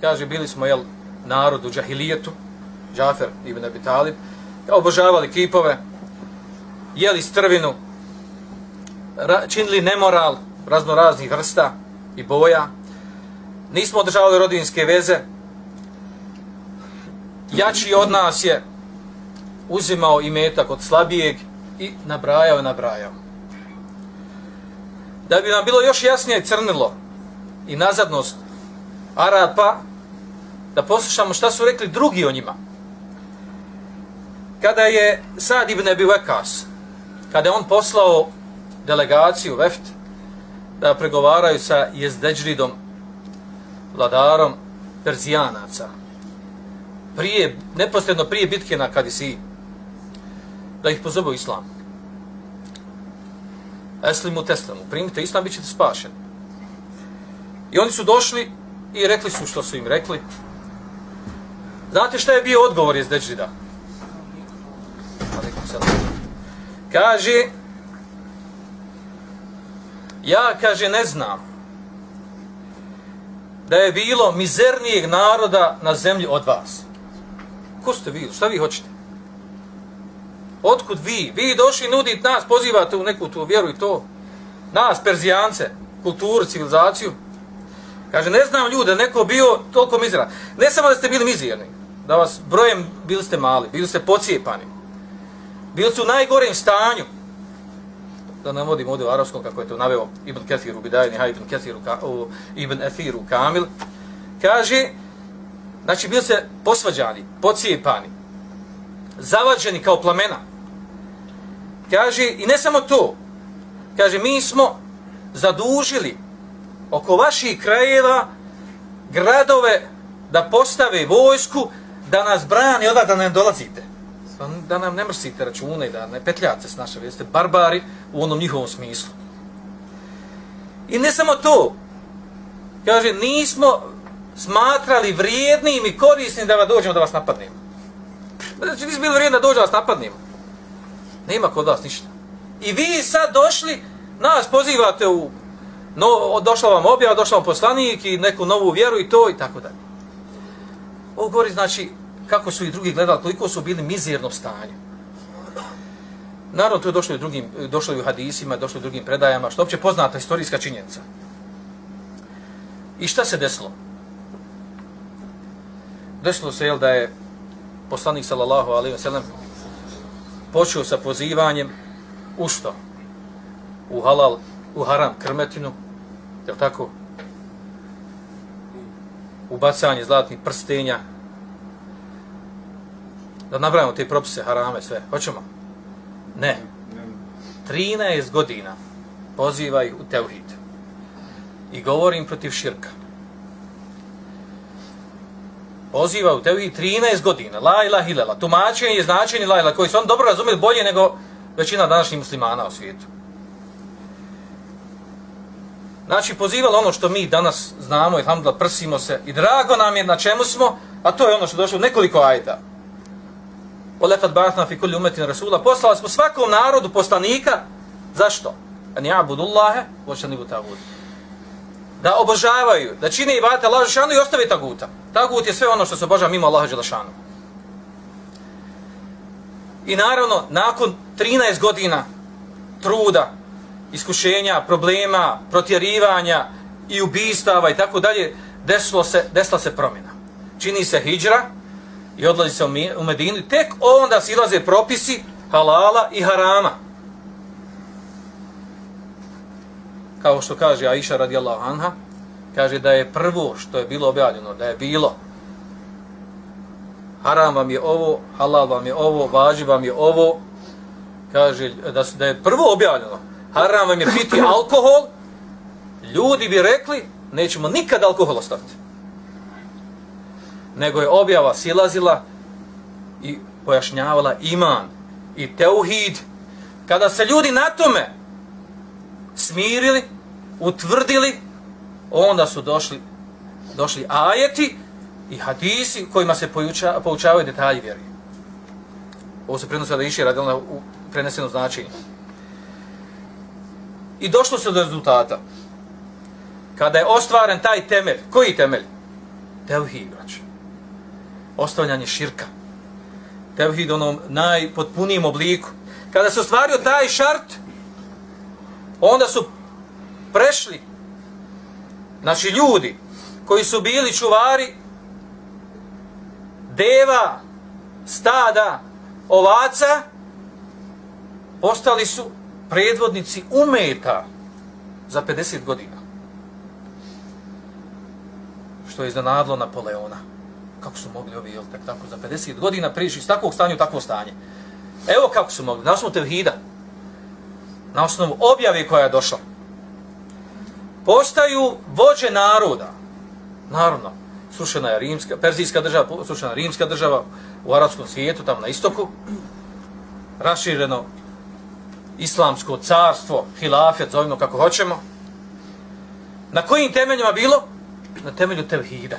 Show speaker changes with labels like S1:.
S1: kaže, bili smo, jel, narod u džahilijetu, Džafer ibn Abi Talib, obožavali kipove, jeli strvinu, činili nemoral razno raznih vrsta i boja, nismo održavali rodinske veze, jači od nas je uzimao imetak od slabijeg i nabrajao nabrajao. Da bi nam bilo još jasnije crnilo i nazadnost Arapa, da poslušamo šta su rekli drugi o njima. Kada je Sad ibn Ebi Vekas, kada je on poslao delegaciju Veft da pregovaraju sa Jezdeđridom, vladarom Perzijanaca, prije, neposredno prije bitke na Kadisi, da ih pozove u islam. Eslimu teslamu, primite islam, bit ćete spašeni. I oni su došli i rekli su što su im rekli. Znate šta je bio odgovor iz Deđida? Kaže, ja, kaže, ne znam da je bilo mizernijeg naroda na zemlji od vas. Ko ste vi? Šta vi hoćete? Otkud vi? Vi došli nudit nas, pozivate u neku tu vjeru i to. Nas, Perzijance, kulturu, civilizaciju. Kaže, ne znam ljude, neko bio toliko mizeran. Ne samo da ste bili mizerni, da vas brojem bili ste mali, bili ste pocijepani. Bili ste u najgorem stanju. Da navodim ovdje u arabskom, kako je to naveo Ibn Kathir u Bidajni, ha Ibn Kathir u, Ibn Athir u Kamil. Kaže, znači bili ste posvađani, pocijepani, zavađeni kao plamena. Kaže, i ne samo to, kaže, mi smo zadužili oko vaših krajeva gradove da postave vojsku da nas brani od da ne dolazite. Pa da nam ne mrsite račune, da ne petljate s naše, jeste barbari u onom njihovom smislu. I ne samo to, kaže, nismo smatrali vrijednim i korisnim da vas dođemo da vas napadnemo. Znači, nismo bili vrijedni da dođemo da vas napadnemo. Nema kod vas ništa. I vi sad došli, nas pozivate u no, došla vam objava, došla vam poslanik i neku novu vjeru i to i tako dalje. Ovo govori znači kako su i drugi gledali, koliko su bili mizerno stanje. Naravno, to je došlo i, drugim, došlo i u hadisima, došlo i u drugim predajama, što opće poznata historijska činjenica. I šta se desilo? Desilo se, jel, da je poslanik, sallallahu alaihi wa sallam, počeo sa pozivanjem u što? U halal, u haram krmetinu, je li tako? Ubacanje zlatnih prstenja. Da napravimo te propise, harame, sve. Hoćemo? Ne. 13 godina pozivaj u teuhid. I govorim protiv širka. Poziva u teuhid 13 godina. La ilah ilala. Tumačenje je značenje la ilah, koji su on dobro razumeli bolje nego većina današnjih muslimana u svijetu. Znači, pozivalo ono što mi danas znamo, i prsimo se, i drago nam je na čemu smo, a to je ono što došlo u nekoliko ajta. Olefat ba'atna fi kulli umetin rasula, poslali smo svakom narodu poslanika, zašto? An ja'budullahe, vošan ibu tagud. Da obožavaju, da čine i vate Allah Želešanu i ostave taguta. Tagut je sve ono što se obožava mimo Allaha Želešanu. I naravno, nakon 13 godina truda, iskušenja, problema, protjerivanja i ubistava i tako dalje, desilo se, desila se promjena. Čini se hijđra i odlazi se u Medinu i tek onda silaze propisi halala i harama. Kao što kaže Aisha radijallahu anha, kaže da je prvo što je bilo objavljeno, da je bilo haram vam je ovo, halal vam je ovo, važi vam je ovo, kaže da, da je prvo objavljeno, haram vam je piti alkohol, ljudi bi rekli, nećemo nikad alkohol ostaviti. Nego je objava silazila i pojašnjavala iman i teuhid. Kada se ljudi na tome smirili, utvrdili, onda su došli, došli ajeti i hadisi kojima se pojuča, poučavaju detalji vjeri. Ovo se prenosi da iši radilo na preneseno značenje. I došlo se do rezultata. Kada je ostvaren taj temelj, koji temelj? Tevhid, braće. Ostavljanje širka. Tevhid onom najpotpunijem obliku. Kada se ostvario taj šart, onda su prešli, znači ljudi, koji su bili čuvari deva, stada, ovaca, postali su predvodnici umeta za 50 godina. Što je iznenadlo Napoleona. Kako su mogli ovi, jel, tak, tako, za 50 godina priši iz takvog stanja u takvo stanje. Evo kako su mogli, na osnovu tevhida, na osnovu objave koja je došla. Postaju vođe naroda. Naravno, slušena je rimska, perzijska država, slušena rimska država u arabskom svijetu, tamo na istoku. Rašireno islamsko carstvo, hilafet, zovimo kako hoćemo. Na kojim temeljima bilo? Na temelju tevhida.